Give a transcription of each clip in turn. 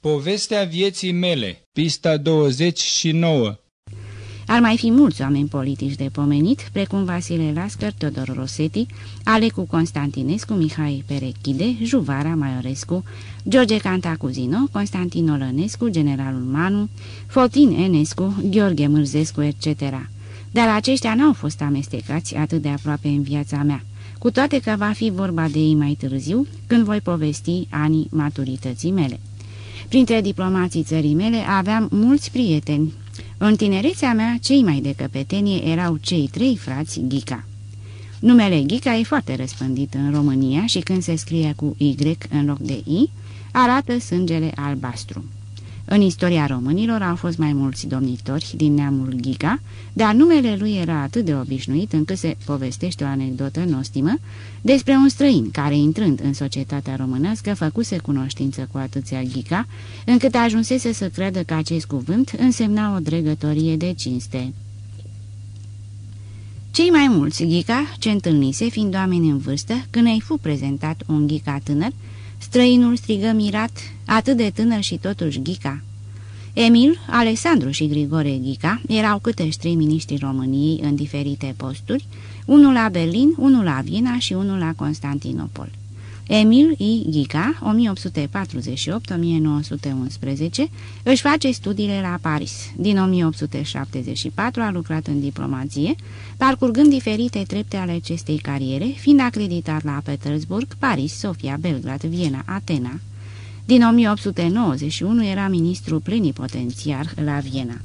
Povestea vieții mele, pista 29 Ar mai fi mulți oameni politici de pomenit, precum Vasile Lascăr, Teodor Rosetti, Alecu Constantinescu, Mihai Perechide, Juvara Maiorescu, George Cantacuzino, Constantin Olănescu, Generalul Manu, Fotin Enescu, Gheorghe Mârzescu, etc. Dar aceștia n-au fost amestecați atât de aproape în viața mea cu toate că va fi vorba de ei mai târziu, când voi povesti anii maturității mele. Printre diplomații țării mele aveam mulți prieteni. În tinerețea mea, cei mai de căpetenie erau cei trei frați Ghica. Numele Ghica e foarte răspândit în România și când se scrie cu Y în loc de I, arată sângele albastru. În istoria românilor au fost mai mulți domnitori din neamul Ghica, dar numele lui era atât de obișnuit încât se povestește o anecdotă nostimă despre un străin care, intrând în societatea românească, făcuse cunoștință cu atâția Ghica, încât ajunsese să creadă că acest cuvânt însemna o dregătorie de cinste. Cei mai mulți Ghica ce întâlnise, fiind oameni în vârstă, când îi fu prezentat un Ghica tânăr, Străinul strigă mirat, atât de tânăr și totuși Ghica. Emil, Alexandru și Grigore Ghica erau câtești trei miniștri României în diferite posturi, unul la Berlin, unul la Viena și unul la Constantinopol. Emil I. Ghica, 1848-1911, își face studiile la Paris. Din 1874 a lucrat în diplomație, parcurgând diferite trepte ale acestei cariere, fiind acreditat la Petersburg, Paris, Sofia, Belgrad, Viena, Atena. Din 1891 era ministru plenipotențiar la Viena.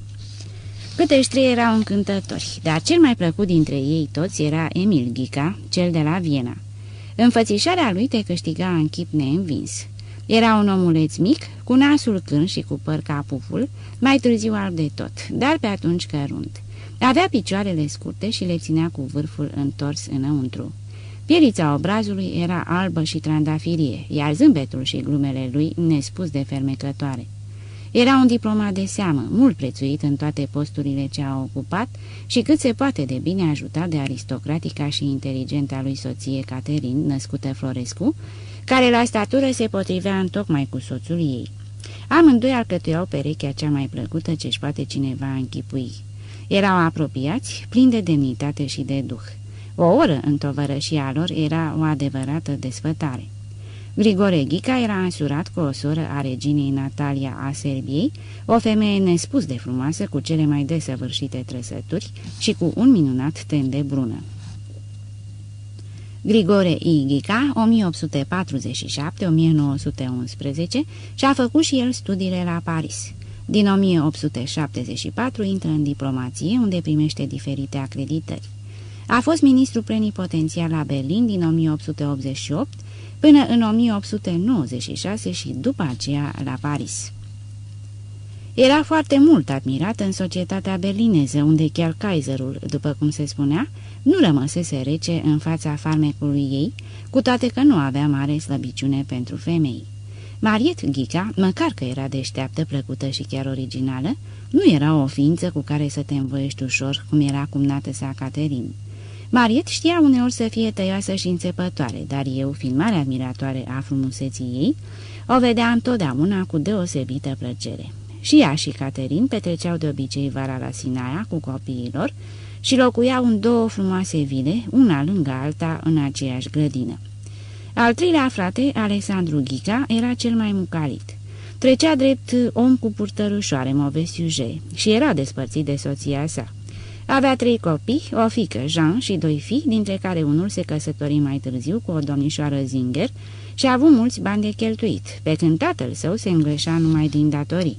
Câtești trei erau încântători, dar cel mai plăcut dintre ei toți era Emil Ghica, cel de la Viena. Înfățișarea lui te câștiga în chip neînvins. Era un omuleț mic, cu nasul când și cu păr ca puful, mai târziu alb de tot, dar pe atunci cărunt. Avea picioarele scurte și le ținea cu vârful întors înăuntru. Pielița obrazului era albă și trandafirie, iar zâmbetul și glumele lui nespus de fermecătoare. Era un diplomat de seamă, mult prețuit în toate posturile ce a ocupat și cât se poate de bine ajutat de aristocratica și inteligenta lui soție Caterin, născută Florescu, care la statură se potrivea în tocmai cu soțul ei. Amândoi alcătuiau perechea cea mai plăcută ce-și poate cineva închipui. Erau apropiați, plini de demnitate și de duh. O oră în tovărășia lor era o adevărată desfătare. Grigore Ghica era însurat cu o soră a reginei Natalia a Serbiei, o femeie nespus de frumoasă cu cele mai desăvârșite trăsături și cu un minunat ten de brună. Grigore I. Ghica, 1847-1911, și-a făcut și el studiile la Paris. Din 1874 intră în diplomație, unde primește diferite acreditări. A fost ministru plenipotențiar la Berlin din 1888 până în 1896 și după aceea la Paris. Era foarte mult admirat în societatea berlineză, unde chiar Kaiserul, după cum se spunea, nu rămăsese rece în fața farmecului ei, cu toate că nu avea mare slăbiciune pentru femei. Mariet Ghica, măcar că era deșteaptă, plăcută și chiar originală, nu era o ființă cu care să te învoiești ușor, cum era cumnată sa Caterin. Mariet știa uneori să fie tăioasă și înțepătoare, dar eu, fiind mare admiratoare a frumuseții ei, o vedea întotdeauna cu deosebită plăcere. Și ea și Caterin petreceau de obicei vara la Sinaia cu copiilor și locuiau în două frumoase vile, una lângă alta, în aceeași grădină. Al treilea frate, Alexandru Ghica, era cel mai mucalit. Trecea drept om cu purtărușoare, movesiuje, și era despărțit de soția sa. Avea trei copii, o fică, Jean, și doi fii, dintre care unul se căsători mai târziu cu o domnișoară Zinger și a avut mulți bani de cheltuit, pe când tatăl său se îngreșa numai din datorii.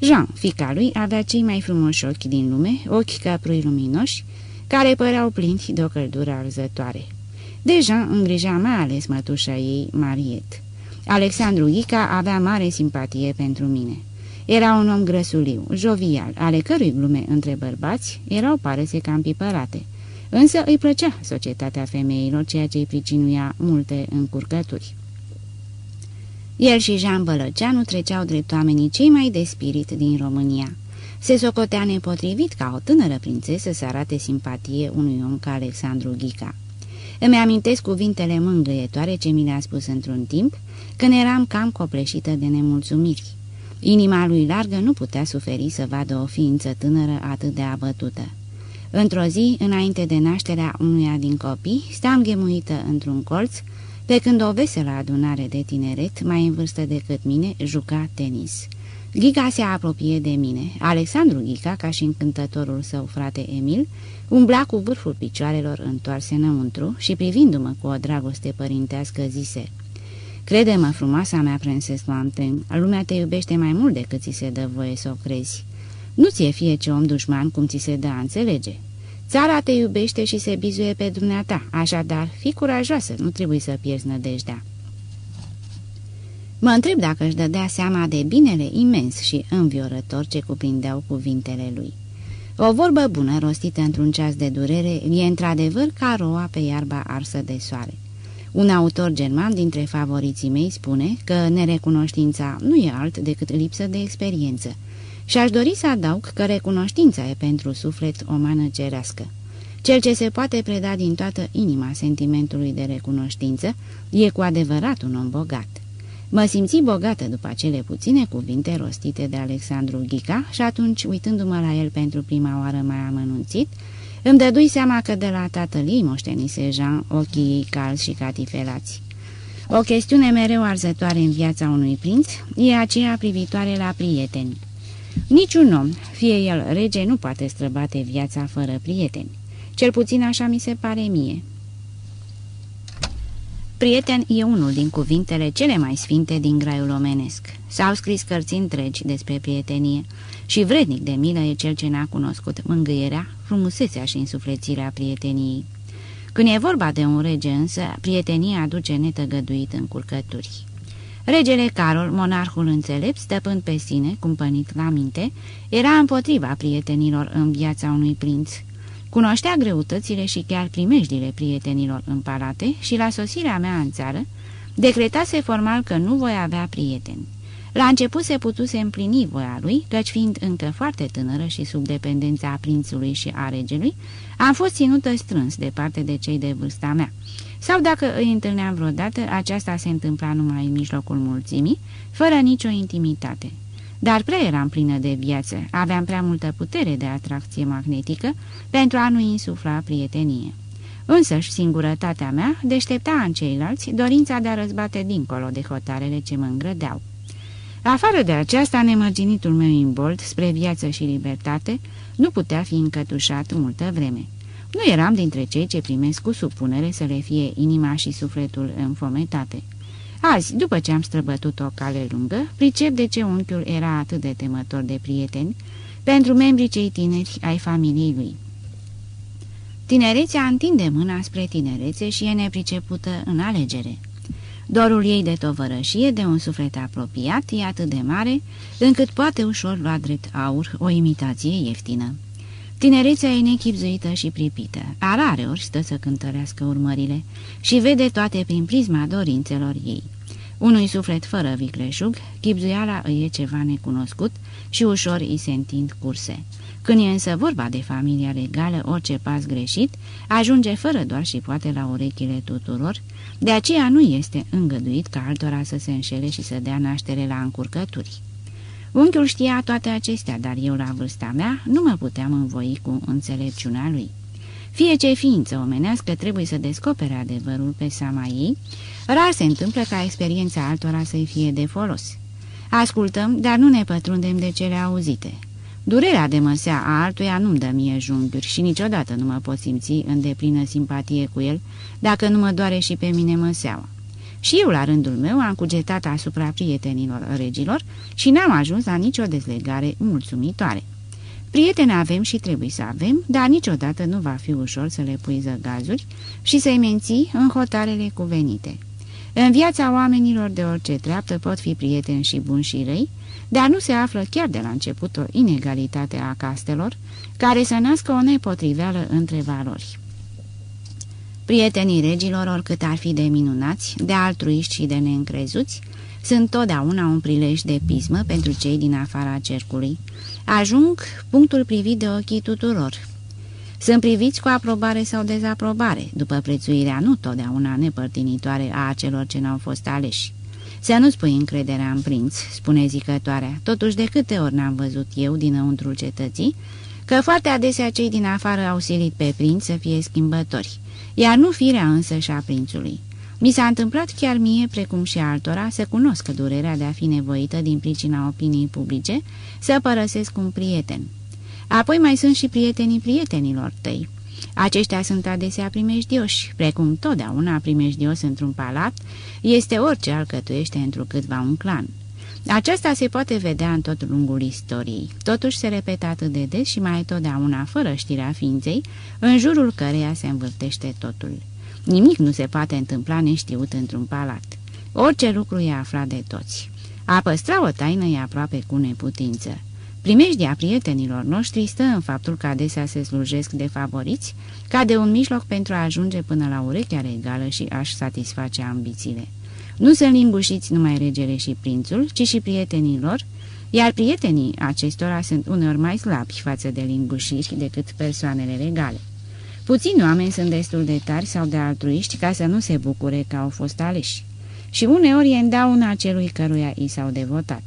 Jean, fica lui, avea cei mai frumoși ochi din lume, ochi caprui luminoși, care păreau plinți de o căldură arzătoare. Deja îngrija mai ales mătușa ei, Mariet. Alexandru Ghica avea mare simpatie pentru mine. Era un om grăsuliu, jovial, ale cărui glume între bărbați erau parese cam pipărate. Însă îi plăcea societatea femeilor, ceea ce îi pricinuia multe încurcături. El și Jean Bălăceanu treceau drept oamenii cei mai de spirit din România. Se socotea nepotrivit ca o tânără prințesă să arate simpatie unui om ca Alexandru Ghica. Îmi amintesc cuvintele mângâietoare ce mi le-a spus într-un timp, când eram cam copleșită de nemulțumiri. Inima lui largă nu putea suferi să vadă o ființă tânără atât de abătută. Într-o zi, înainte de nașterea unuia din copii, sta înghemuită într-un colț, pe când o veselă adunare de tineret, mai în vârstă decât mine, juca tenis. Ghica se apropie de mine. Alexandru Ghica, ca și încântătorul său frate Emil, umbla cu vârful picioarelor întoarse înăuntru și privindu-mă cu o dragoste părintească zise Crede-mă, frumoasa mea prinses Lanten, lumea te iubește mai mult decât ți se dă voie să o crezi. Nu ți-e fie ce om dușman cum ți se dă a înțelege. Țara te iubește și se bizuie pe dumneata, așadar, fi curajoasă, nu trebuie să pierzi nădejdea. Mă întreb dacă își dădea seama de binele imens și înviorător ce cuprindeau cuvintele lui. O vorbă bună rostită într-un ceas de durere e într-adevăr ca roa pe iarba arsă de soare. Un autor german dintre favoriții mei spune că nerecunoștința nu e alt decât lipsă de experiență și aș dori să adaug că recunoștința e pentru suflet o mană cerească. Cel ce se poate preda din toată inima sentimentului de recunoștință e cu adevărat un om bogat. Mă simți bogată după acele puține cuvinte rostite de Alexandru Ghica și atunci, uitându-mă la el pentru prima oară mai amănunțit, îmi dădui seama că de la tatăl ei moștenise Jean ochii ei calzi și catifelați. O chestiune mereu arzătoare în viața unui prinț e aceea privitoare la prieteni. Niciun om, fie el rege, nu poate străbate viața fără prieteni. Cel puțin așa mi se pare mie. Prieten e unul din cuvintele cele mai sfinte din graiul omenesc. S-au scris cărți întregi despre prietenie și vrednic de milă e cel ce n-a cunoscut mângâierea, frumusețea și însuflețirea prieteniei. Când e vorba de un rege însă, prietenia aduce netăgăduit în curcături. Regele Carol, monarhul înțelept, stăpând pe sine, cumpănit la minte, era împotriva prietenilor în viața unui prinț, Cunoștea greutățile și chiar primejdile prietenilor în palate și la sosirea mea în țară, decretase formal că nu voi avea prieteni. La început se putuse împlini voia lui, căci fiind încă foarte tânără și sub dependența prințului și a regelui, am fost ținută strâns departe de cei de vârsta mea. Sau dacă îi întâlneam vreodată, aceasta se întâmpla numai în mijlocul mulțimii, fără nicio intimitate dar prea eram plină de viață, aveam prea multă putere de atracție magnetică pentru a nu insufla prietenie. Însăși singurătatea mea deștepta în ceilalți dorința de a răzbate dincolo de hotarele ce mă îngrădeau. Afară de aceasta, nemărginitul meu imbold spre viață și libertate nu putea fi încătușat multă vreme. Nu eram dintre cei ce primesc cu supunere să le fie inima și sufletul înfometate. Azi, după ce am străbătut o cale lungă, pricep de ce unchiul era atât de temător de prieteni pentru membrii cei tineri ai familiei lui. Tinerețea întinde mâna spre tinerețe și e nepricepută în alegere. Dorul ei de tovărășie, de un suflet apropiat, e atât de mare, încât poate ușor lua drept aur o imitație ieftină. Tinerețea e nechipzuită și pripită, arare ori stă să cântărească urmările și vede toate prin prisma dorințelor ei. Unui suflet fără vicleșug, chipzuiala îi e ceva necunoscut și ușor îi se întind curse. Când e însă vorba de familia regală, orice pas greșit ajunge fără doar și poate la urechile tuturor, de aceea nu este îngăduit ca altora să se înșele și să dea naștere la încurcături. Unchiul știa toate acestea, dar eu, la vârsta mea, nu mă puteam învoi cu înțelepciunea lui. Fie ce ființă omenească trebuie să descopere adevărul pe seama ei, rar se întâmplă ca experiența altora să-i fie de folos. Ascultăm, dar nu ne pătrundem de cele auzite. Durerea de măsea a altuia nu-mi dă mie junghiuri și niciodată nu mă pot simți în deplină simpatie cu el, dacă nu mă doare și pe mine măseaua. Și eu, la rândul meu, am cugetat asupra prietenilor regilor și n-am ajuns la nicio dezlegare mulțumitoare. Prieteni avem și trebuie să avem, dar niciodată nu va fi ușor să le pui zăgazuri și să-i menții în hotarele cuvenite. În viața oamenilor de orice treaptă pot fi prieteni și buni și răi, dar nu se află chiar de la început o inegalitate a castelor care să nască o nepotriveală între valori. Prietenii regilor, oricât ar fi de minunați, de altruiști și de neîncrezuți, sunt totdeauna un prilej de pismă pentru cei din afara cercului. Ajung punctul privit de ochii tuturor. Sunt priviți cu aprobare sau dezaprobare, după prețuirea nu totdeauna nepărtinitoare a celor ce n-au fost aleși. Să nu spui încrederea în prinț, spune zicătoarea, totuși de câte ori n-am văzut eu dinăuntrul cetății, că foarte adesea cei din afară au silit pe prinț să fie schimbători, iar nu firea însă și a prințului. Mi s-a întâmplat chiar mie, precum și altora, să cunosc durerea de a fi nevoită din pricina opiniei publice, să părăsesc un prieten. Apoi mai sunt și prietenii prietenilor tăi. Aceștia sunt adesea primejdioși, precum totdeauna primejdios într-un palat este orice alcătuiește întrucâtva un clan. Aceasta se poate vedea în tot lungul istoriei. Totuși se repetă atât de des și mai totdeauna fără știrea ființei, în jurul căreia se învârtește totul. Nimic nu se poate întâmpla neștiut într-un palat. Orice lucru e aflat de toți. A păstra o taină e aproape cu neputință. Primejdia prietenilor noștri stă în faptul că adesea se slujesc de favoriți, ca de un mijloc pentru a ajunge până la urechea regală și a-și satisface ambițiile. Nu sunt lingușiți numai regele și prințul, ci și prietenii lor, iar prietenii acestora sunt uneori mai slabi față de lingușiri decât persoanele regale. Puțini oameni sunt destul de tari sau de altruiști ca să nu se bucure că au fost aleși. Și uneori e îndauna celui căruia i s-au devotat.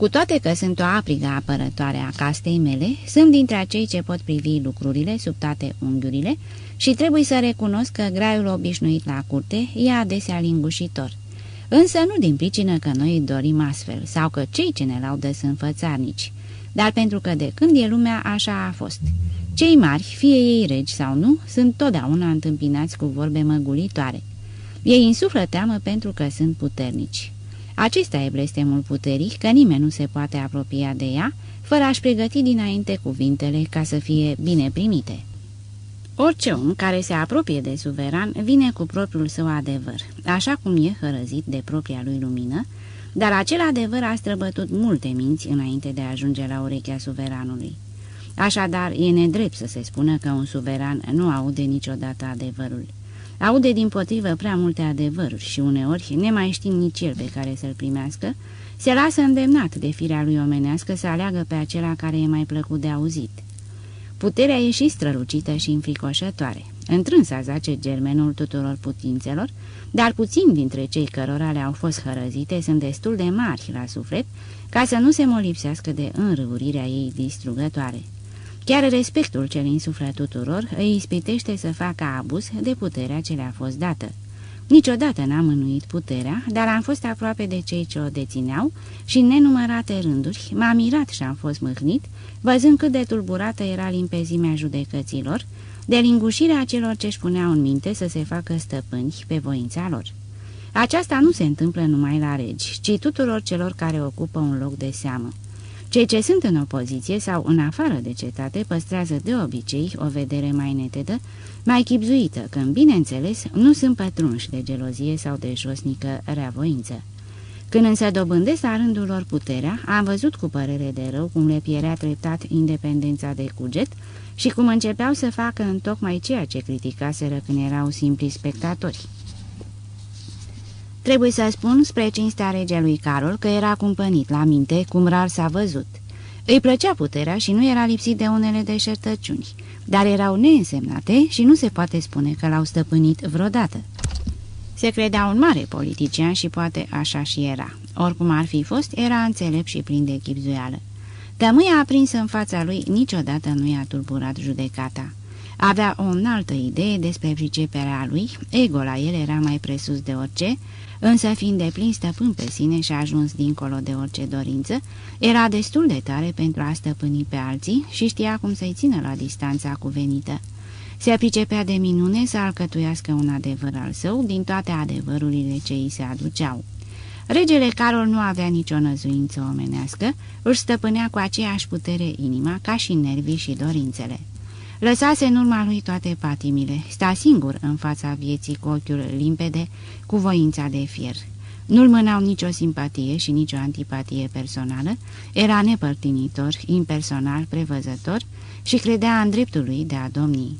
Cu toate că sunt o aprigă apărătoare a castei mele, sunt dintre acei ce pot privi lucrurile sub toate unghiurile și trebuie să recunosc că graiul obișnuit la curte e adesea lingușitor. Însă nu din pricină că noi dorim astfel sau că cei ce ne laudă sunt fățarnici, dar pentru că de când e lumea așa a fost. Cei mari, fie ei regi sau nu, sunt totdeauna întâmpinați cu vorbe măgulitoare. Ei insuflă teamă pentru că sunt puternici. Acesta e blestemul puterii, că nimeni nu se poate apropia de ea, fără a-și pregăti dinainte cuvintele ca să fie bine primite. Orice om care se apropie de suveran vine cu propriul său adevăr, așa cum e hărăzit de propria lui lumină, dar acel adevăr a străbătut multe minți înainte de a ajunge la urechea suveranului. Așadar, e nedrept să se spună că un suveran nu aude niciodată adevărul. Aude din potrivă prea multe adevăruri și uneori, nemai știind nici el pe care să-l primească, se lasă îndemnat de firea lui omenească să aleagă pe acela care e mai plăcut de auzit. Puterea e și strălucită și înfricoșătoare. Întrânsa zace germenul tuturor putințelor, dar puțini dintre cei cărora le-au fost hărăzite sunt destul de mari la suflet ca să nu se molipsească de înrăurirea ei distrugătoare. Chiar respectul ce îi insuflă tuturor îi ispitește să facă abuz de puterea ce le-a fost dată. Niciodată n-am mânuit puterea, dar am fost aproape de cei ce o dețineau și în nenumărate rânduri m-am mirat și am fost mâhnit, văzând cât de tulburată era limpezimea judecăților, de lingușirea celor ce-și puneau în minte să se facă stăpâni pe voința lor. Aceasta nu se întâmplă numai la regi, ci tuturor celor care ocupă un loc de seamă. Cei ce sunt în opoziție sau în afară de cetate păstrează de obicei o vedere mai netedă, mai chipzuită, când, bineînțeles, nu sunt pătrunși de gelozie sau de josnică reavoință. Când însă dobândesc la rândul lor puterea, am văzut cu părere de rău cum le pierea treptat independența de cuget și cum începeau să facă în tocmai ceea ce criticaseră când erau simpli spectatori. Trebuie să spun spre cinstea regelui Carol că era cumpănit la minte, cum rar s-a văzut. Îi plăcea puterea și nu era lipsit de unele deșertăciuni, dar erau neînsemnate și nu se poate spune că l-au stăpânit vreodată. Se credea un mare politician și poate așa și era. Oricum ar fi fost, era înțelept și plin de chipzuială. Tămâia aprinsă în fața lui niciodată nu i-a tulburat judecata. Avea o înaltă idee despre priceperea lui, ego la el era mai presus de orice, însă fiind de plin stăpân pe sine și a ajuns dincolo de orice dorință, era destul de tare pentru a stăpâni pe alții și știa cum să-i țină la distanța cuvenită. Se pricepea de minune să alcătuiască un adevăr al său din toate adevărurile ce îi se aduceau. Regele Carol nu avea nicio năzuință omenească, își stăpânea cu aceeași putere inima ca și nervii și dorințele. Lăsase în urma lui toate patimile, sta singur în fața vieții cu ochiul limpede, cu voința de fier. Nu-l mânau nicio simpatie și nicio antipatie personală, era nepărtinitor, impersonal, prevăzător și credea în dreptul lui de a domni.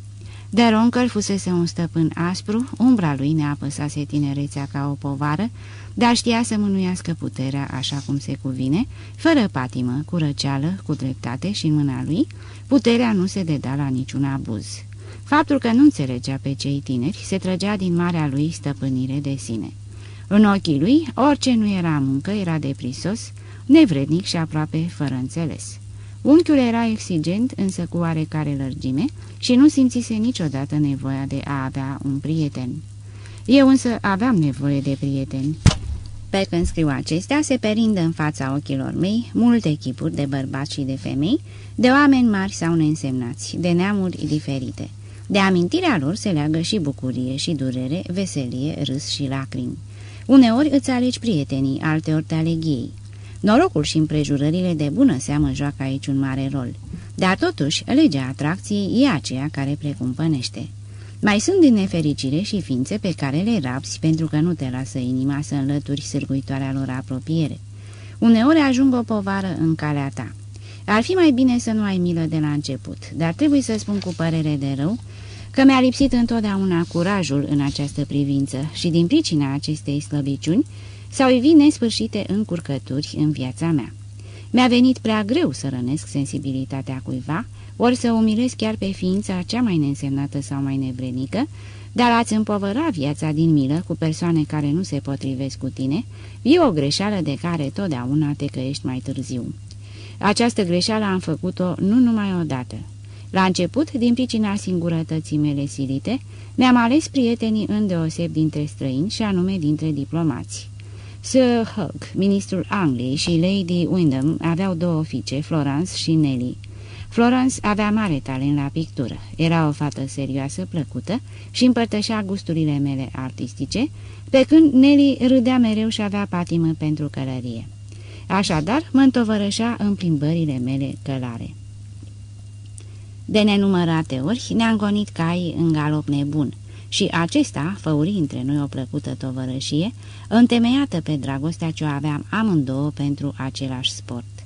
De Roncal fusese un stăpân aspru, umbra lui ne apăsase tinerețea ca o povară, dar știa să mânuiască puterea așa cum se cuvine, fără patimă, cu răceală, cu dreptate și în mâna lui, puterea nu se deda la niciun abuz. Faptul că nu înțelegea pe cei tineri se trăgea din marea lui stăpânire de sine. În ochii lui, orice nu era muncă era deprisos, nevrednic și aproape fără înțeles. Unchiul era exigent, însă cu oarecare lărgime, și nu simțise niciodată nevoia de a avea un prieten. Eu însă aveam nevoie de prieteni. Pe când scriu acestea, se perindă în fața ochilor mei multe chipuri de bărbați și de femei, de oameni mari sau neînsemnați, de neamuri diferite. De amintirea lor se leagă și bucurie și durere, veselie, râs și lacrimi. Uneori îți alegi prietenii, alteori te aleg ei. Norocul și împrejurările de bună seamă joacă aici un mare rol. Dar totuși, legea atracției e aceea care precumpănește. Mai sunt din nefericire și ființe pe care le rapsi pentru că nu te lasă inima să înlături sârguitoarea lor apropiere. Uneori ajung o povară în calea ta. Ar fi mai bine să nu ai milă de la început, dar trebuie să spun cu părere de rău că mi-a lipsit întotdeauna curajul în această privință și din pricina acestei slăbiciuni s-au evit nesfârșite încurcături în viața mea. Mi-a venit prea greu să rănesc sensibilitatea cuiva, ori să umilesc chiar pe ființa cea mai neînsemnată sau mai nevrenică, dar ați împovăra viața din milă cu persoane care nu se potrivesc cu tine, e o greșeală de care totdeauna te căiești mai târziu. Această greșeală am făcut-o nu numai odată. La început, din pricina singurătății mele silite, mi-am ales prietenii îndeoseb dintre străini și anume dintre diplomați. Sir Hug, ministrul Angliei și Lady Wyndham aveau două fiice, Florence și Nelly. Florence avea mare talent la pictură, era o fată serioasă, plăcută și împărtășea gusturile mele artistice, pe când Nelly râdea mereu și avea patimă pentru călărie. Așadar, mă întovărășea în plimbările mele călare. De nenumărate ori ne-am gonit cai în galop nebun și acesta făuri între noi o plăcută tovărășie, întemeiată pe dragostea ce o aveam amândouă pentru același sport.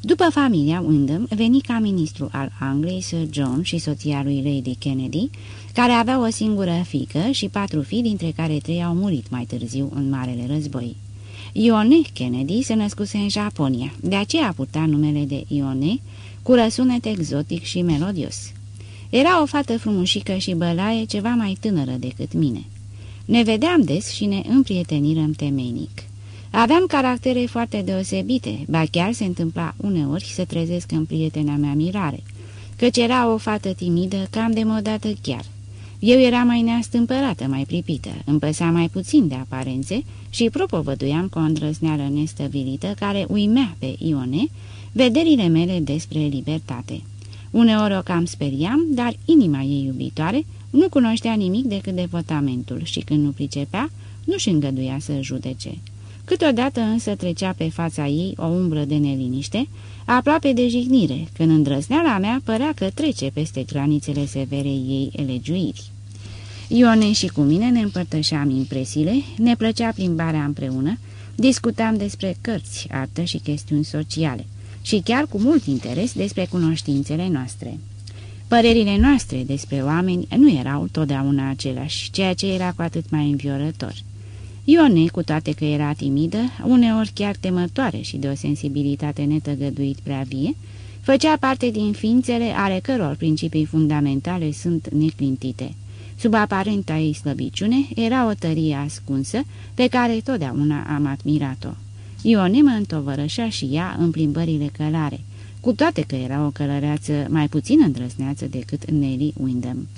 După familia Wyndham, veni ca ministru al Angliei Sir John și soția lui Lady Kennedy, care avea o singură fică și patru fii, dintre care trei au murit mai târziu în Marele Război. Ione Kennedy se născuse în Japonia, de aceea purta numele de Ione, cu răsunet exotic și melodios. Era o fată frumușică și bălaie, ceva mai tânără decât mine. Ne vedeam des și ne împrietenirăm temeinic. Aveam caractere foarte deosebite, ba chiar se întâmpla uneori să trezesc în prietena mea mirare, căci era o fată timidă, cam demodată chiar. Eu era mai neastâmpărată, mai pripită, îmi păsa mai puțin de aparențe și propovăduiam cu o îndrăzneală nestăvilită care uimea pe Ione vederile mele despre libertate. Uneori o cam speriam, dar inima ei iubitoare nu cunoștea nimic decât devotamentul și când nu pricepea, nu-și îngăduia să judece. Câteodată însă trecea pe fața ei o umbră de neliniște, aproape de jignire, când îndrăzneala mea părea că trece peste granițele severei ei elegiuiri. Ione și cu mine ne împărtășeam impresiile, ne plăcea plimbarea împreună, discutam despre cărți, artă și chestiuni sociale și chiar cu mult interes despre cunoștințele noastre. Părerile noastre despre oameni nu erau totdeauna aceleași, ceea ce era cu atât mai înviorător. Ione, cu toate că era timidă, uneori chiar temătoare și de o sensibilitate netăgăduit prea vie, făcea parte din ființele ale căror principii fundamentale sunt neclintite. Sub aparenta ei slăbiciune era o tărie ascunsă pe care totdeauna am admirat-o. Ione mă întovărășea și ea în plimbările călare, cu toate că era o călăreață mai puțin îndrăsneață decât Nelly Wyndham.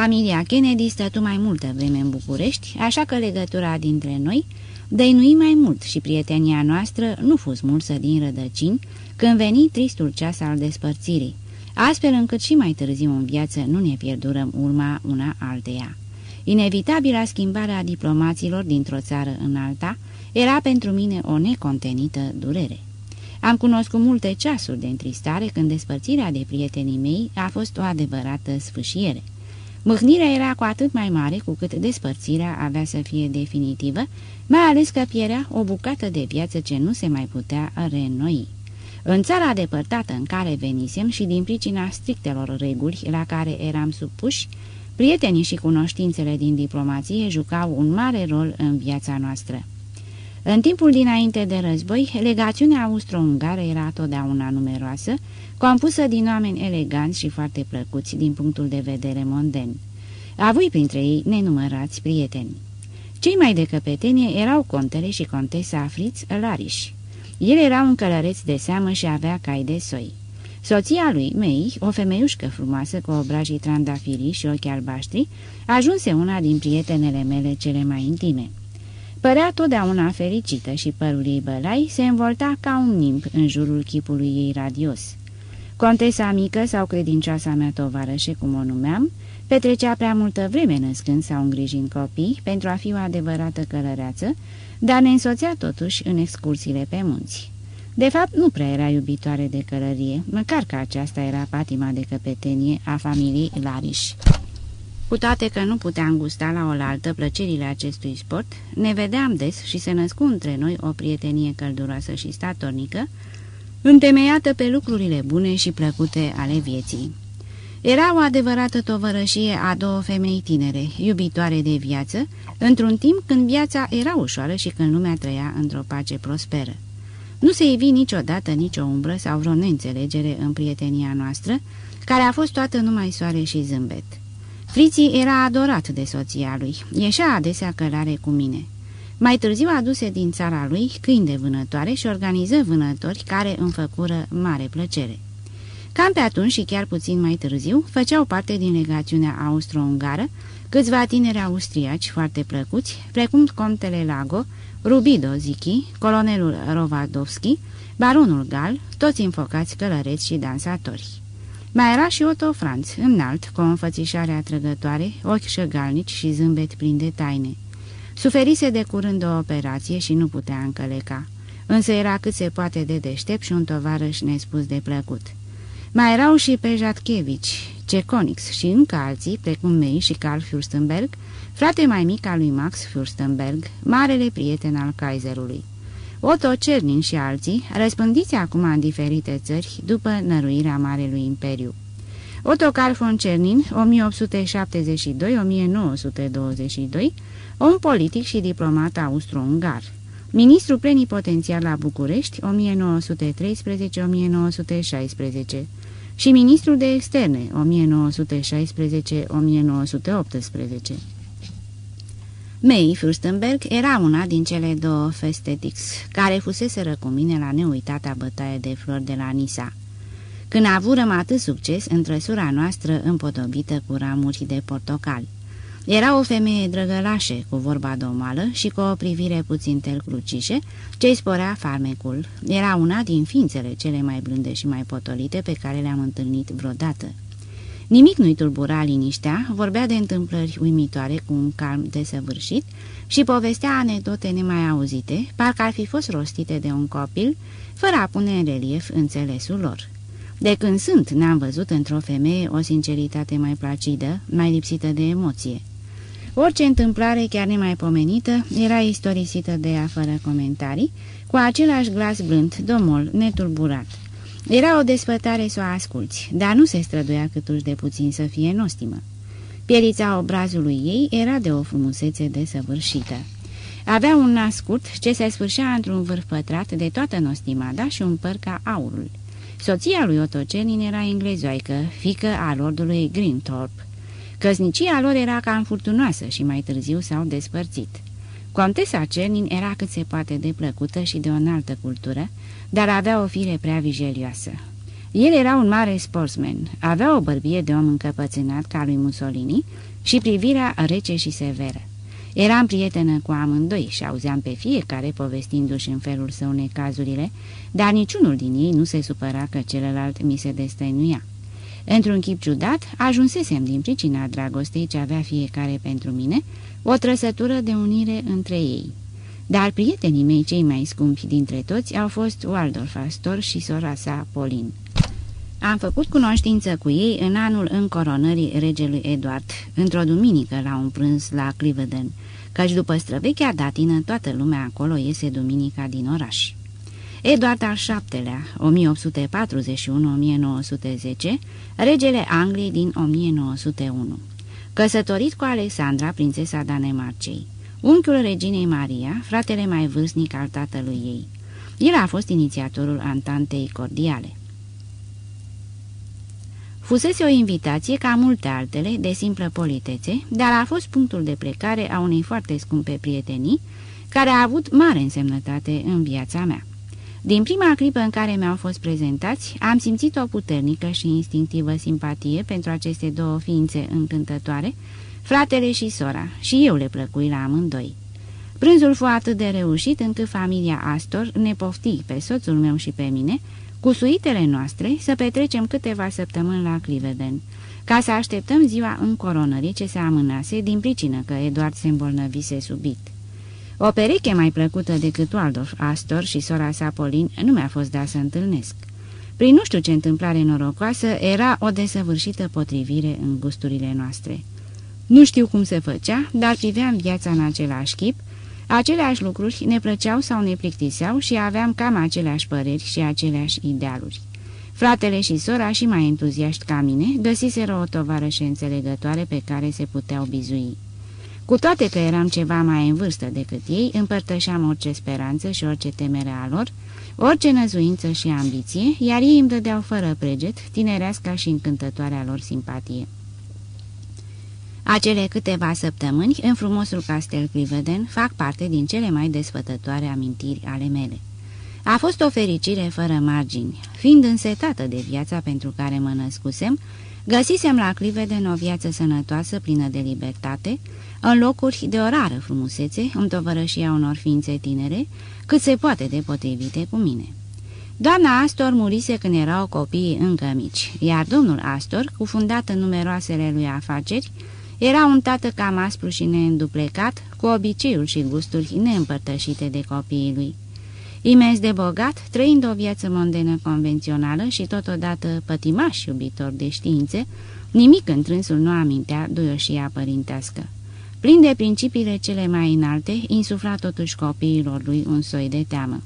Familia Kennedy stătu mai multă vreme în București, așa că legătura dintre noi dăinui mai mult și prietenia noastră nu fost mulsă din rădăcini când veni tristul ceas al despărțirii, astfel încât și mai târziu în viață nu ne pierdurăm urma una alteia. Inevitabilă schimbarea diplomaților dintr-o țară în alta era pentru mine o necontenită durere. Am cunoscut multe ceasuri de întristare când despărțirea de prietenii mei a fost o adevărată sfâșiere. Mâhnirea era cu atât mai mare cu cât despărțirea avea să fie definitivă, mai ales că pierea o bucată de viață ce nu se mai putea reînnoi. În țara depărtată în care venisem și din pricina strictelor reguli la care eram supuși, prietenii și cunoștințele din diplomație jucau un mare rol în viața noastră. În timpul dinainte de război, legațiunea austro-ungară era totdeauna numeroasă, compusă din oameni eleganți și foarte plăcuți din punctul de vedere monden. Avui printre ei nenumărați prieteni. Cei mai de căpetenie erau contele și contesa Fritz Lariș. El era un călăreț de seamă și avea cai de soi. Soția lui, Mei, o femeiușcă frumoasă cu obrajii trandafirii și ochi albaștri, ajunse una din prietenele mele cele mai intime. Părea totdeauna fericită și părul ei bălai se învolta ca un nimb în jurul chipului ei radios. Contesa mică sau credincioasa mea tovarășe, cum o numeam, petrecea prea multă vreme născând sau îngrijind copii pentru a fi o adevărată călăreață, dar ne însoțea totuși în excursiile pe munți. De fapt, nu prea era iubitoare de călărie, măcar că aceasta era patima de căpetenie a familiei Lariș. Cu toate că nu puteam gusta la oaltă plăcerile acestui sport, ne vedeam des și se născu între noi o prietenie călduroasă și statornică, întemeiată pe lucrurile bune și plăcute ale vieții. Era o adevărată tovărășie a două femei tinere, iubitoare de viață, într-un timp când viața era ușoară și când lumea trăia într-o pace prosperă. Nu se ivi niciodată nicio umbră sau vreo neînțelegere în prietenia noastră, care a fost toată numai soare și zâmbet. Friții era adorat de soția lui, ieșea adesea călare cu mine. Mai târziu aduse din țara lui câini de vânătoare și organiză vânători care îmi făcură mare plăcere. Cam pe atunci și chiar puțin mai târziu, făceau parte din legațiunea austro-ungară câțiva tineri austriaci foarte plăcuți, precum contele Lago, Rubido Zichi, colonelul Rovadovski, baronul Gal, toți înfocați călăreți și dansatori. Mai era și Otto Franz, înalt, cu o înfățișare atrăgătoare, ochi șăgalnici și zâmbet plin de taine. Suferise de curând o operație și nu putea încăleca, însă era cât se poate de deștept și un tovarăș nespus de plăcut. Mai erau și pe Jatkevici, Ceconix și încă alții, precum Mei și Carl Fürstenberg, frate mai mic al lui Max Fürstenberg, marele prieten al Kaiserului. Otto Cernin și alții, răspândiți acum în diferite țări după năruirea Marelui Imperiu. Otto Carl von Cernin, 1872-1922, om politic și diplomat austro-ungar. Ministru plenipotențiar la București, 1913-1916 și ministru de externe, 1916-1918. May Fürstenberg era una din cele două Festetics, care fuseseră cu mine la neuitata bătaie de flori de la Nisa. Când avurăm atât succes în trăsura noastră împodobită cu ramuri de portocali. Era o femeie drăgălașă, cu vorba domală și cu o privire puțin telcrucișe, ce-i sporea farmecul. Era una din ființele cele mai blânde și mai potolite pe care le-am întâlnit vreodată. Nimic nu-i tulbura liniștea, vorbea de întâmplări uimitoare cu un calm desăvârșit și povestea anecdote nemai auzite, parcă ar fi fost rostite de un copil, fără a pune în relief înțelesul lor. De când sunt, n-am văzut într-o femeie o sinceritate mai placidă, mai lipsită de emoție. Orice întâmplare, chiar nemaipomenită, era istorisită de ea fără comentarii, cu același glas blând, domol, netulburat. Era o desfătare să o asculți, dar nu se străduia câtuși de puțin să fie nostimă. Pielița obrazului ei era de o frumusețe desăvârșită. Avea un nas scurt ce se sfârșea într-un vârf pătrat de toată nostimada și un păr ca aurul. Soția lui Otocenin era englezoaică, fică a lordului Greenthorpe. Căsnicia lor era cam furtunoasă și mai târziu s-au despărțit. Contesa Cernin era cât se poate de plăcută și de o înaltă cultură, dar avea o fire prea vijelioasă. El era un mare sportsman, avea o bărbie de om încăpățânat ca lui Mussolini și privirea rece și severă. Eram prietenă cu amândoi și auzeam pe fiecare povestindu-și în felul său necazurile, dar niciunul din ei nu se supăra că celălalt mi se destăinuia. Într-un chip ciudat, ajunsesem din pricina dragostei ce avea fiecare pentru mine, o trăsătură de unire între ei. Dar prietenii mei cei mai scumpi dintre toți au fost Waldorf Astor și sora sa, Polin. Am făcut cunoștință cu ei în anul încoronării regelui Eduard, într-o duminică la un prânz la Cliveden, căci după străvechea datină toată lumea acolo iese duminica din oraș. Eduard al VII-lea, 1841-1910, regele Angliei din 1901. Căsătorit cu Alexandra, prințesa Danemarcei. Unchiul reginei Maria, fratele mai vârstnic al tatălui ei. El a fost inițiatorul Antantei Cordiale. Fusese o invitație, ca multe altele, de simplă politețe, dar a fost punctul de plecare a unei foarte scumpe prietenii, care a avut mare însemnătate în viața mea. Din prima clipă în care mi-au fost prezentați, am simțit o puternică și instinctivă simpatie pentru aceste două ființe încântătoare, fratele și sora, și eu le plăcui la amândoi. Prânzul fu atât de reușit încât familia Astor ne pofti pe soțul meu și pe mine, cu suitele noastre, să petrecem câteva săptămâni la Cliveden, ca să așteptăm ziua încoronării ce se amânase din pricină că Eduard se îmbolnăvise subit. O pereche mai plăcută decât Waldorf Astor și sora sa Polin nu mi-a fost dat să întâlnesc. Prin nu știu ce întâmplare norocoasă, era o desăvârșită potrivire în gusturile noastre. Nu știu cum se făcea, dar priveam viața în același chip, aceleași lucruri ne plăceau sau ne plictiseau și aveam cam aceleași păreri și aceleași idealuri. Fratele și sora, și mai entuziaști ca mine, găsiseră o tovarășe înțelegătoare pe care se puteau bizui. Cu toate că eram ceva mai în vârstă decât ei, împărtășeam orice speranță și orice temere a lor, orice năzuință și ambiție, iar ei îmi dădeau fără preget tinereasca și încântătoarea lor simpatie. Acele câteva săptămâni, în frumosul castel Cliveden, fac parte din cele mai desfătătoare amintiri ale mele. A fost o fericire fără margini. Fiind însetată de viața pentru care mă născusem, găsisem la Cliveden o viață sănătoasă, plină de libertate, în locuri de o rară frumusețe, în tovărășia unor ființe tinere, cât se poate de potrivite cu mine. Doamna Astor murise când erau copiii încă mici, iar domnul Astor, cufundat în numeroasele lui afaceri, era un tată cam aspru și neînduplecat, cu obiceiuri și gusturi neîmpărtășite de copiii lui. Imens de bogat, trăind o viață mondenă convențională și totodată pătimaș iubitor de științe, nimic întrânsul nu amintea duioșia părintească. Plin de principiile cele mai înalte, insufla totuși copiilor lui un soi de teamă.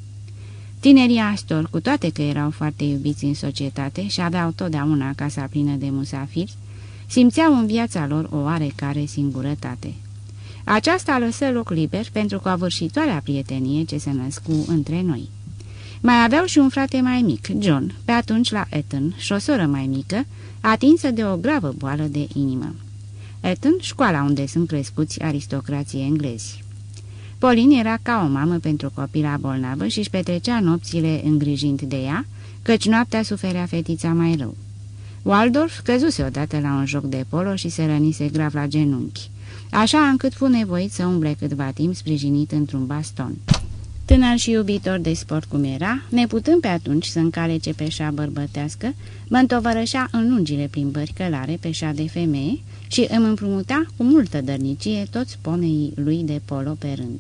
Tinerii Astor, cu toate că erau foarte iubiți în societate și aveau totdeauna casa plină de musafiri, simțeau în viața lor o oarecare singurătate. Aceasta lăsă loc liber pentru covârșitoarea prietenie ce se născu între noi. Mai aveau și un frate mai mic, John, pe atunci la Eton, și o soră mai mică, atinsă de o gravă boală de inimă. Eton, școala unde sunt crescuți aristocrații englezi. Pauline era ca o mamă pentru copila bolnavă și își petrecea nopțile îngrijind de ea, căci noaptea suferea fetița mai rău. Waldorf căzuse odată la un joc de polo și se rănise grav la genunchi, așa încât fu nevoit să umble câtva timp sprijinit într-un baston. Tânăr și iubitor de sport cum era, neputând pe atunci să încalece pe șa bărbătească, mă întovărășea în lungile plimbări călare pe șa de femeie și îmi împrumuta cu multă dărnicie toți poneii lui de polo pe rând.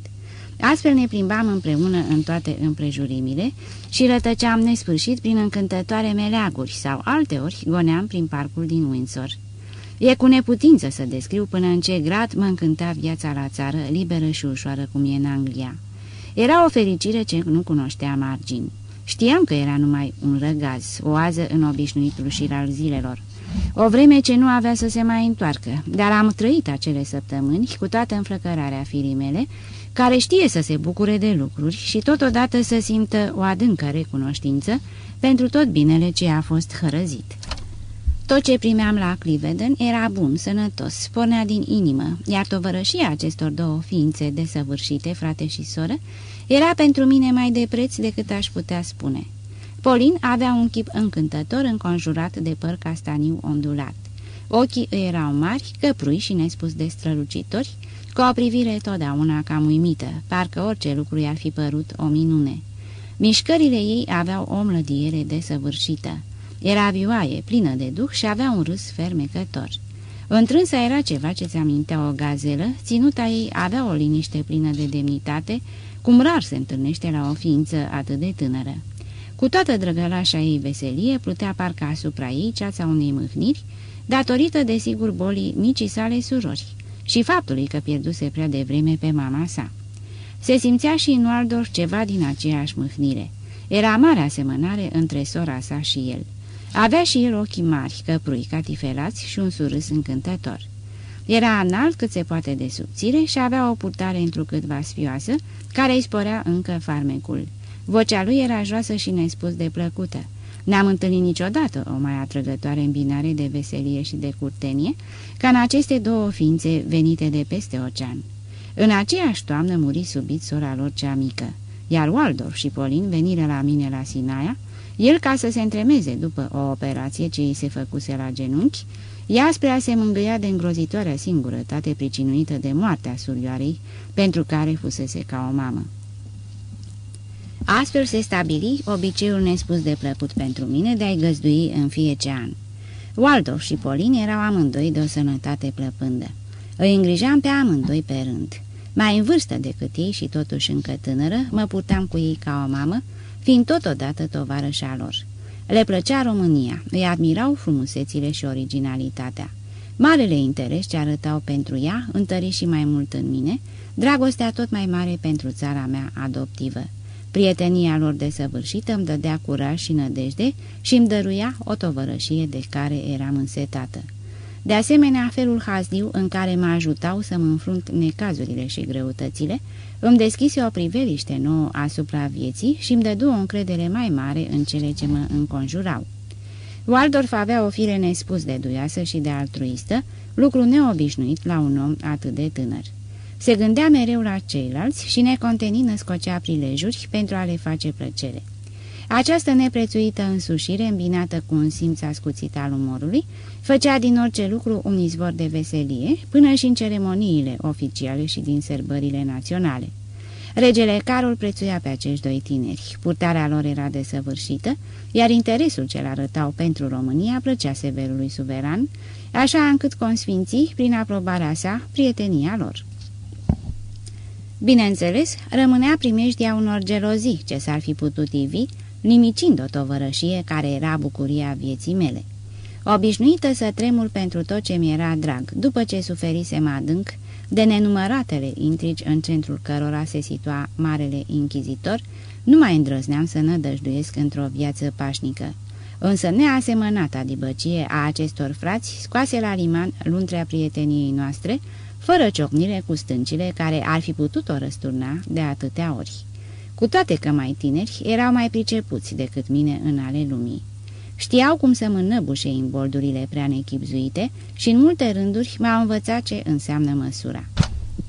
Astfel ne plimbam împreună în toate împrejurimile și rătăceam nesfârșit prin încântătoare meleaguri sau alteori goneam prin parcul din Windsor. E cu neputință să descriu până în ce grad mă încânta viața la țară, liberă și ușoară cum e în Anglia. Era o fericire ce nu cunoștea margini. Știam că era numai un răgaz, o ază în obișnuitul șir al zilelor. O vreme ce nu avea să se mai întoarcă, dar am trăit acele săptămâni cu toată înflăcărarea firii mele, care știe să se bucure de lucruri și totodată să simtă o adâncă recunoștință pentru tot binele ce a fost hărăzit. Tot ce primeam la Cliveden era bun, sănătos, pornea din inimă, iar tovărășia acestor două ființe desăvârșite, frate și soră, era pentru mine mai de preț decât aș putea spune. Polin avea un chip încântător înconjurat de păr castaniu ondulat. Ochii îi erau mari, căprui și nespus de strălucitori, cu o privire totdeauna cam uimită, parcă orice lucru i-ar fi părut o minune. Mișcările ei aveau o mlădiere desăvârșită. Era vioaie, plină de duh și avea un râs fermecător. Întrânsa era ceva ce ți amintea o gazelă, ținuta ei avea o liniște plină de demnitate, cum rar se întâlnește la o ființă atât de tânără. Cu toată drăgălașa ei veselie, plutea parcă asupra ei ceața unei mâhniri, datorită desigur bolii micii sale surori și faptului că pierduse prea devreme pe mama sa. Se simțea și în Waldorf ceva din aceeași mâhnire. Era mare asemănare între sora sa și el. Avea și el ochii mari, căprui, catifelați și un surâs încântător. Era înalt cât se poate de subțire și avea o purtare întrucâtva sfioasă, care îi sporea încă farmecul. Vocea lui era joasă și nespus de plăcută, N-am întâlnit niciodată o mai atrăgătoare îmbinare de veselie și de curtenie ca în aceste două ființe venite de peste ocean. În aceeași toamnă muri subit sora lor cea mică, iar Waldorf și Polin veniră la mine la Sinaia, el ca să se întremeze după o operație ce îi se făcuse la genunchi, ea spre a se mângâia de îngrozitoarea singurătate pricinuită de moartea surioarei, pentru care fusese ca o mamă. Astfel se stabili obiceiul nespus de plăcut pentru mine de a-i găzdui în fiecare an. Waldorf și Polin erau amândoi de o sănătate plăpândă. Îi îngrijam pe amândoi pe rând. Mai în vârstă decât ei și totuși încă tânără, mă purtam cu ei ca o mamă, fiind totodată tovarășa lor. Le plăcea România, îi admirau frumusețile și originalitatea. Marele interes ce arătau pentru ea întări și mai mult în mine, dragostea tot mai mare pentru țara mea adoptivă. Prietenia lor desăvârșită îmi dădea curaj și nădejde și îmi dăruia o tovărășie de care eram însetată. De asemenea, felul hazdiu în care mă ajutau să mă înfrunt necazurile și greutățile, îmi deschise o priveliște nouă asupra vieții și îmi dădu o încredere mai mare în cele ce mă înconjurau. Waldorf avea o fire nespus de duioasă și de altruistă, lucru neobișnuit la un om atât de tânăr. Se gândea mereu la ceilalți și necontenit născocea prilejuri pentru a le face plăcere. Această neprețuită însușire, îmbinată cu un simț ascuțit al umorului, făcea din orice lucru un izvor de veselie, până și în ceremoniile oficiale și din sărbările naționale. Regele Carol prețuia pe acești doi tineri. Purtarea lor era desăvârșită, iar interesul ce-l arătau pentru România plăcea severului suveran, așa încât consfinții, prin aprobarea sa, prietenia lor. Bineînțeles, rămânea primejdia unor gelozii ce s-ar fi putut ivi, nimicind o tovărășie care era bucuria vieții mele. Obișnuită să tremur pentru tot ce mi era drag, după ce suferisem adânc de nenumăratele intrigi în centrul cărora se situa Marele Inchizitor, nu mai îndrăzneam să nădăjduiesc într-o viață pașnică. Însă neasemănata dibăcie a acestor frați scoase la liman luntrea prieteniei noastre, fără ciocnire cu stâncile care ar fi putut-o răsturna de atâtea ori. Cu toate că mai tineri, erau mai pricepuți decât mine în ale lumii. Știau cum să mă năbușe în boldurile prea nechipzuite și în multe rânduri m-au învățat ce înseamnă măsura.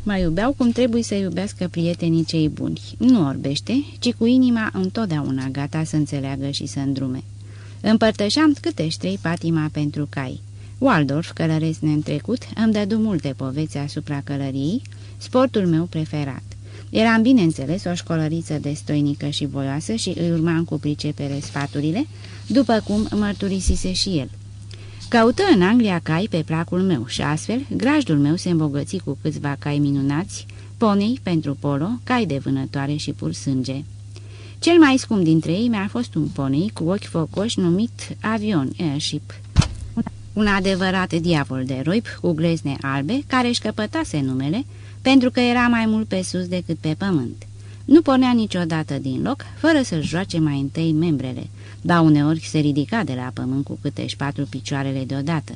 Mă iubeau cum trebuie să iubească prietenii cei buni, nu orbește, ci cu inima întotdeauna gata să înțeleagă și să îndrume. Împărtășeam câte ștrei patima pentru cai. Waldorf, călăresc neîntrecut, îmi dădu multe poveți asupra călăriei, sportul meu preferat. Eram, bineînțeles, o școlăriță destoinică și voioasă și îi urmam cu pricepere sfaturile, după cum mărturisise și el. Căută în Anglia cai pe placul meu și astfel grajdul meu se îmbogăți cu câțiva cai minunați, ponei pentru polo, cai de vânătoare și pur sânge. Cel mai scump dintre ei mi-a fost un ponei cu ochi focoși numit Avion Airship. Un adevărat diavol de roip cu glezne albe, care își căpătase numele, pentru că era mai mult pe sus decât pe pământ. Nu pornea niciodată din loc, fără să-și joace mai întâi membrele, dar uneori se ridica de la pământ cu câte patru picioarele deodată.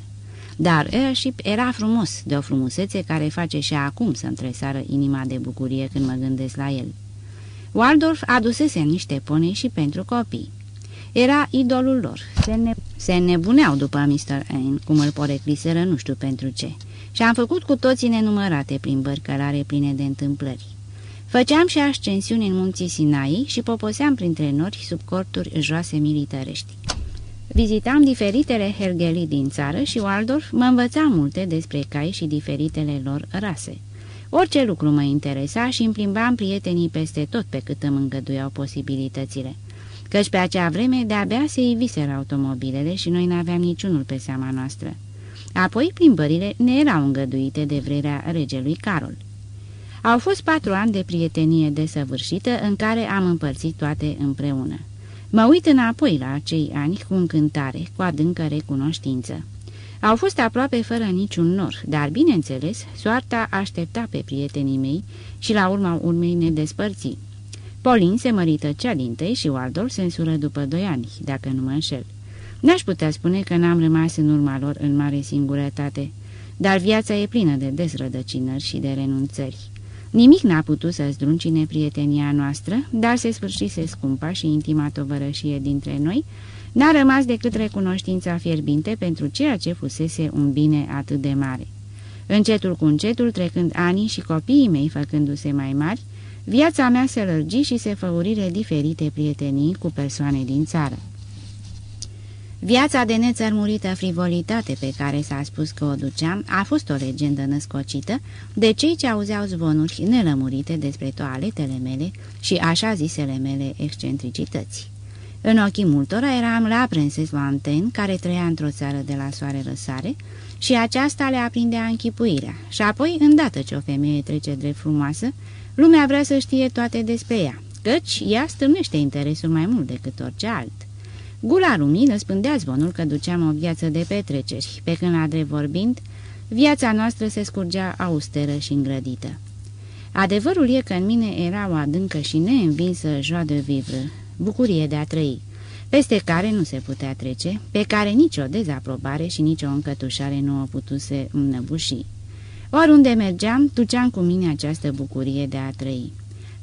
Dar Airship era frumos, de o frumusețe care face și acum să întresară inima de bucurie când mă gândesc la el. Waldorf adusese niște pone și pentru copii. Era idolul lor. Se, ne se nebuneau după Mr. N, cum îl porecliseră nu știu pentru ce și am făcut cu toții nenumărate plimbări călare pline de întâmplări. Făceam și ascensiuni în munții Sinai și poposeam printre nori sub corturi joase militărești. Vizitam diferitele hergelii din țară și Waldorf mă învăța multe despre cai și diferitele lor rase. Orice lucru mă interesa și îmi plimbam prietenii peste tot pe cât îmi îngăduiau posibilitățile. Căci pe acea vreme de-abia se iviseră automobilele și noi n-aveam niciunul pe seama noastră. Apoi plimbările ne erau îngăduite de vrerea regelui Carol. Au fost patru ani de prietenie desăvârșită în care am împărțit toate împreună. Mă uit înapoi la acei ani cu încântare, cu adâncă recunoștință. Au fost aproape fără niciun nor, dar, bineînțeles, soarta aștepta pe prietenii mei și la urma urmei ne despărți. Polin se mărită cea din tăi și Waldorf se însură după doi ani, dacă nu mă înșel. N-aș putea spune că n-am rămas în urma lor în mare singurătate, dar viața e plină de dezrădăcinări și de renunțări. Nimic n-a putut să zdruncine prietenia noastră, dar se sfârșise scumpa și intima tovărășie dintre noi, N-a rămas decât recunoștința fierbinte pentru ceea ce fusese un bine atât de mare. Încetul cu încetul, trecând ani și copiii mei făcându-se mai mari, viața mea se lărgi și se făurire diferite prietenii cu persoane din țară. Viața de nețărmurită frivolitate pe care s-a spus că o duceam a fost o legendă născocită de cei ce auzeau zvonuri nelămurite despre toaletele mele și așa zisele mele excentricități. În ochii multora eram la prinses Lanten, care trăia într-o țară de la soare răsare, și aceasta le aprindea închipuirea. Și apoi, îndată ce o femeie trece drept frumoasă, lumea vrea să știe toate despre ea, căci ea stârnește interesul mai mult decât orice alt. Gula lumii răspândea zvonul că duceam o viață de petreceri, pe când, la drept vorbind, viața noastră se scurgea austeră și îngrădită. Adevărul e că în mine era o adâncă și neînvinsă joie de vivre, bucurie de a trăi, peste care nu se putea trece, pe care nicio dezaprobare și nicio încătușare nu o putuse înnăbuși. Oriunde mergeam, duceam cu mine această bucurie de a trăi.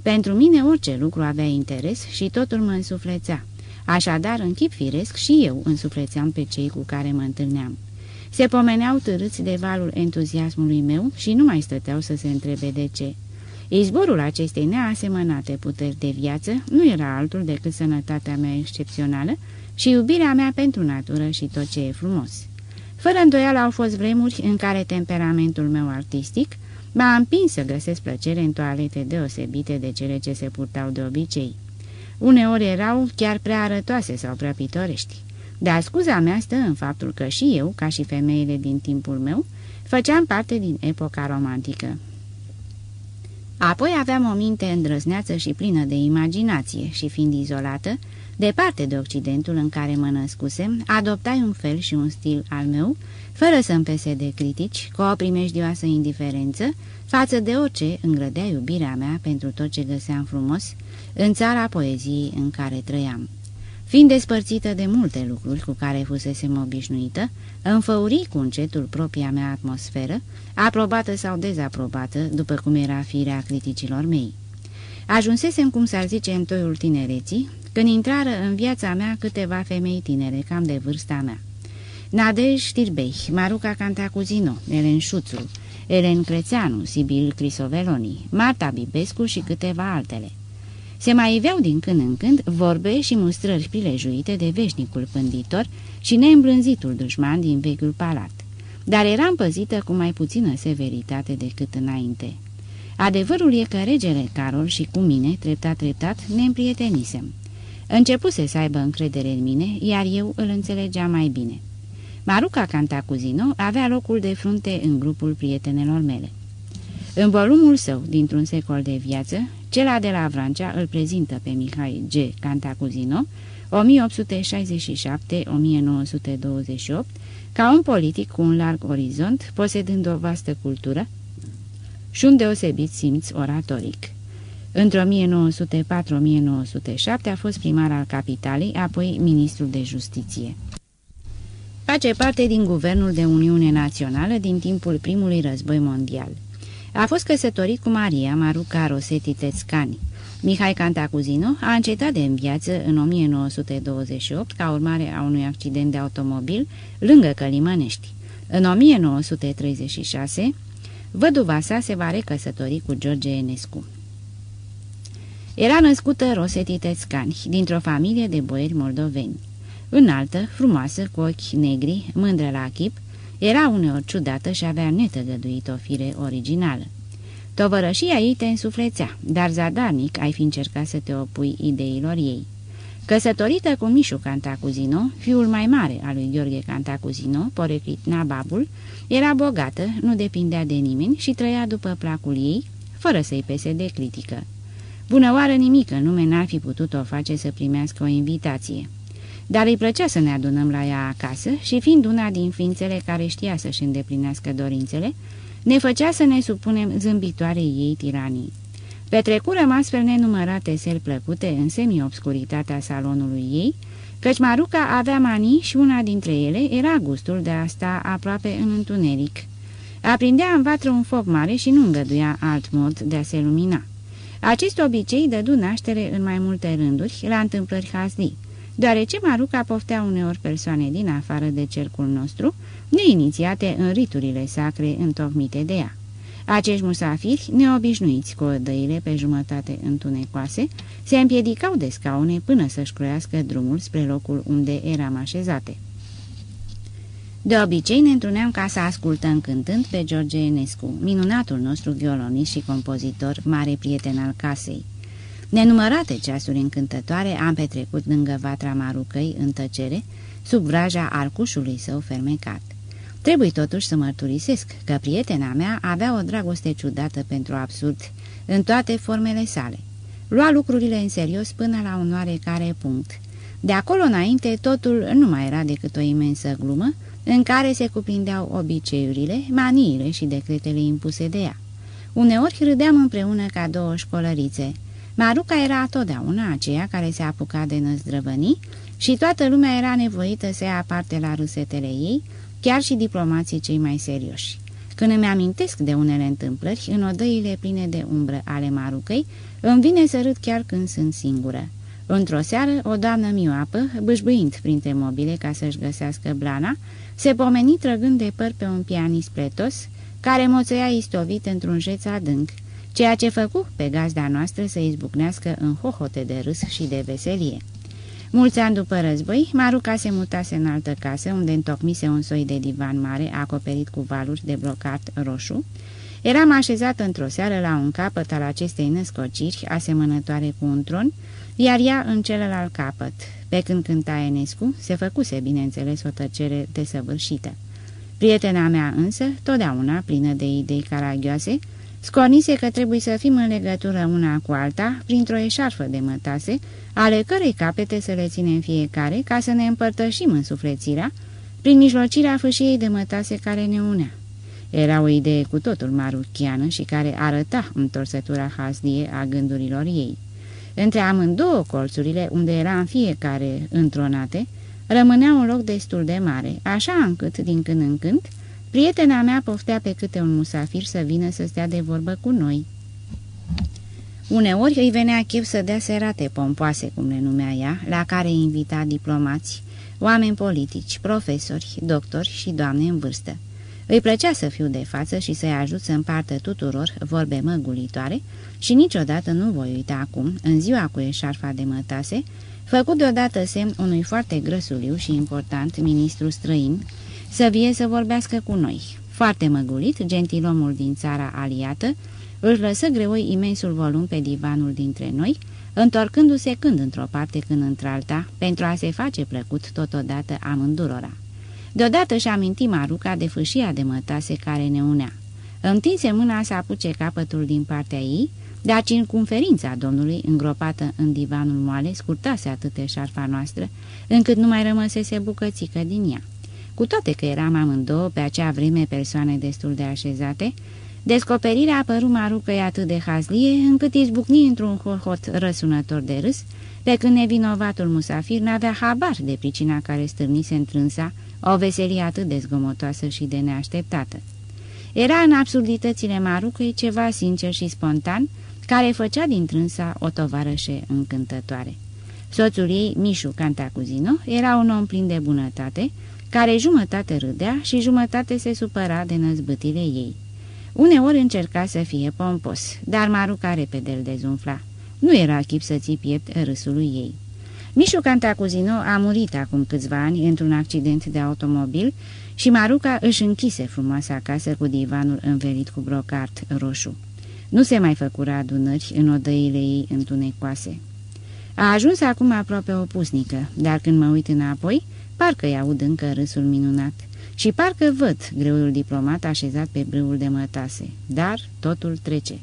Pentru mine orice lucru avea interes și totul mă însuflețea. Așadar, în chip firesc și eu însuflețeam pe cei cu care mă întâlneam. Se pomeneau târâți de valul entuziasmului meu și nu mai stăteau să se întrebe de ce. Izborul acestei neasemănate puteri de viață nu era altul decât sănătatea mea excepțională și iubirea mea pentru natură și tot ce e frumos. Fără îndoială au fost vremuri în care temperamentul meu artistic m-a împins să găsesc plăcere în toalete deosebite de cele ce se purtau de obicei. Uneori erau chiar prea arătoase sau prea pitorești. Dar scuza mea stă în faptul că și eu, ca și femeile din timpul meu, făceam parte din epoca romantică. Apoi aveam o minte îndrăzneață și plină de imaginație și fiind izolată, departe de Occidentul în care mă născusem, adoptai un fel și un stil al meu, fără să-mi pese de critici, cu o primejdioasă indiferență, față de orice îngrădea iubirea mea pentru tot ce găseam frumos în țara poeziei în care trăiam. Fiind despărțită de multe lucruri cu care fusesem obișnuită, înfăuri cu încetul propria mea atmosferă, aprobată sau dezaprobată, după cum era firea criticilor mei. Ajunsesem, cum s-ar zice, în toiul tinereții, când intrară în viața mea câteva femei tinere, cam de vârsta mea. Nadej Știrbei, Maruca Cantacuzino, Elen Șuțu, Elen Crețeanu, Sibil Crisoveloni, Marta Bibescu și câteva altele. Se mai iveau din când în când vorbe și mustrări prilejuite de veșnicul pânditor și neîmblânzitul dușman din vechiul palat, dar eram păzită cu mai puțină severitate decât înainte. Adevărul e că regele Carol și cu mine, treptat-treptat, ne împrietenisem. Începuse să aibă încredere în mine, iar eu îl înțelegeam mai bine. Maruca Cantacuzino avea locul de frunte în grupul prietenelor mele. În volumul său, dintr-un secol de viață, cela de la Vrancea îl prezintă pe Mihai G. Cantacuzino, 1867-1928, ca un politic cu un larg orizont, posedând o vastă cultură și un deosebit simț oratoric. Între 1904-1907 a fost primar al capitalei, apoi ministrul de justiție. Face parte din Guvernul de Uniune Națională din timpul primului război mondial. A fost căsătorit cu Maria Maruca Rosetti Tețcani. Mihai Cantacuzino a încetat de în viață în 1928 ca urmare a unui accident de automobil lângă Călimănești. În 1936, văduva sa se va recăsători cu George Enescu. Era născută Rosetti Tețcani, dintr-o familie de boieri moldoveni. Înaltă, frumoasă, cu ochi negri, mândră la chip, era uneori ciudată și avea netăgăduit o fire originală. Tovărășia ei te însuflețea, dar zadarnic ai fi încercat să te opui ideilor ei. Căsătorită cu Mișu Cantacuzino, fiul mai mare al lui Gheorghe Cantacuzino, poreclit Nababul, era bogată, nu depindea de nimeni și trăia după placul ei, fără să-i pese de critică. Bună oară nimic în lume n-ar fi putut o face să primească o invitație dar îi plăcea să ne adunăm la ea acasă și fiind una din ființele care știa să-și îndeplinească dorințele, ne făcea să ne supunem zâmbitoarei ei tiranii. Petrecurăm astfel nenumărate seri plăcute în semi-obscuritatea salonului ei, căci Maruca avea manii și una dintre ele era gustul de a sta aproape în întuneric. Aprindea în vatră un foc mare și nu îngăduia alt mod de a se lumina. Acest obicei dădu naștere în mai multe rânduri la întâmplări hazdii deoarece Maruca poftea uneori persoane din afară de cercul nostru, neinițiate în riturile sacre întocmite de ea. Acești musafiri, neobișnuiți cu odăile pe jumătate întunecoase, se împiedicau de scaune până să-și croiască drumul spre locul unde eram așezate. De obicei ne întruneam ca să ascultăm cântând pe George Enescu, minunatul nostru violonist și compozitor, mare prieten al casei. Nenumărate ceasuri încântătoare am petrecut lângă vatra Marucăi în tăcere, sub vraja arcușului său fermecat. Trebuie totuși să mărturisesc că prietena mea avea o dragoste ciudată pentru absurd în toate formele sale. Lua lucrurile în serios până la un oarecare punct. De acolo înainte totul nu mai era decât o imensă glumă în care se cuprindeau obiceiurile, maniile și decretele impuse de ea. Uneori râdeam împreună ca două școlărițe. Maruca era totdeauna aceea care se apuca de năzdrăvănii și toată lumea era nevoită să ia parte la râsetele ei, chiar și diplomații cei mai serioși. Când îmi amintesc de unele întâmplări, în odăile pline de umbră ale Marucăi, îmi vine să râd chiar când sunt singură. Într-o seară, o doamnă mioapă, bâșbâind printre mobile ca să-și găsească blana, se pomeni trăgând de păr pe un pianist pletos, care moțăia istovit într-un jeț adânc, ceea ce făcu pe gazda noastră să izbucnească în hohote de râs și de veselie. Mulți ani după război, Maruca se mutase în altă casă, unde întocmise un soi de divan mare acoperit cu valuri de brocat roșu. Eram așezat într-o seară la un capăt al acestei născociri, asemănătoare cu un tron, iar ea în celălalt capăt. Pe când cânta Enescu, se făcuse, bineînțeles, o tăcere desăvârșită. Prietena mea însă, totdeauna plină de idei caragioase, scornise că trebuie să fim în legătură una cu alta printr-o eșarfă de mătase, ale cărei capete să le ținem fiecare ca să ne împărtășim în suflețirea, prin mijlocirea fâșiei de mătase care ne unea. Era o idee cu totul maruchiană și care arăta întorsătura hasdie a gândurilor ei. Între amândouă colțurile, unde era în fiecare întronate, rămânea un loc destul de mare, așa încât, din când în când, prietena mea poftea pe câte un musafir să vină să stea de vorbă cu noi. Uneori îi venea chef să dea serate pompoase, cum le numea ea, la care invita diplomați, oameni politici, profesori, doctori și doamne în vârstă. Îi plăcea să fiu de față și să-i ajut să împartă tuturor vorbe măgulitoare și niciodată nu voi uita acum, în ziua cu eșarfa de mătase, făcut deodată semn unui foarte grăsuliu și important ministru străin să vie să vorbească cu noi. Foarte măgulit, gentilomul din țara aliată își lăsă greoi imensul volum pe divanul dintre noi, întorcându-se când într-o parte, când într-alta, pentru a se face plăcut totodată amândurora. Deodată și aminti Maruca de fâșia de mătase care ne unea. Întinse mâna să apuce capătul din partea ei, dar circumferința domnului, îngropată în divanul moale, scurtase atât de șarfa noastră, încât nu mai rămăsese bucățică din ea. Cu toate că eram amândouă pe acea vreme persoane destul de așezate, descoperirea apăru Marucăi atât de hazlie, încât izbucni într-un hohot răsunător de râs, pe când nevinovatul musafir n-avea habar de pricina care stârnise întrânsa o veselie atât de zgomotoasă și de neașteptată. Era în absurditățile Marucăi ceva sincer și spontan, care făcea din trânsa o tovarășe încântătoare. Soțul ei, Mișu Cantacuzino, era un om plin de bunătate, care jumătate râdea și jumătate se supăra de năzbâtile ei. Uneori încerca să fie pompos, dar Maruca repede îl dezumfla. Nu era chip să ții piept râsului ei. Mișu Cantacuzino a murit acum câțiva ani într-un accident de automobil și Maruca își închise frumoasa casă cu divanul învelit cu brocart roșu. Nu se mai făcura adunări în odăile ei întunecoase. A ajuns acum aproape o pusnică, dar când mă uit înapoi, parcă-i aud încă râsul minunat și parcă văd greul diplomat așezat pe brâul de mătase, dar totul trece.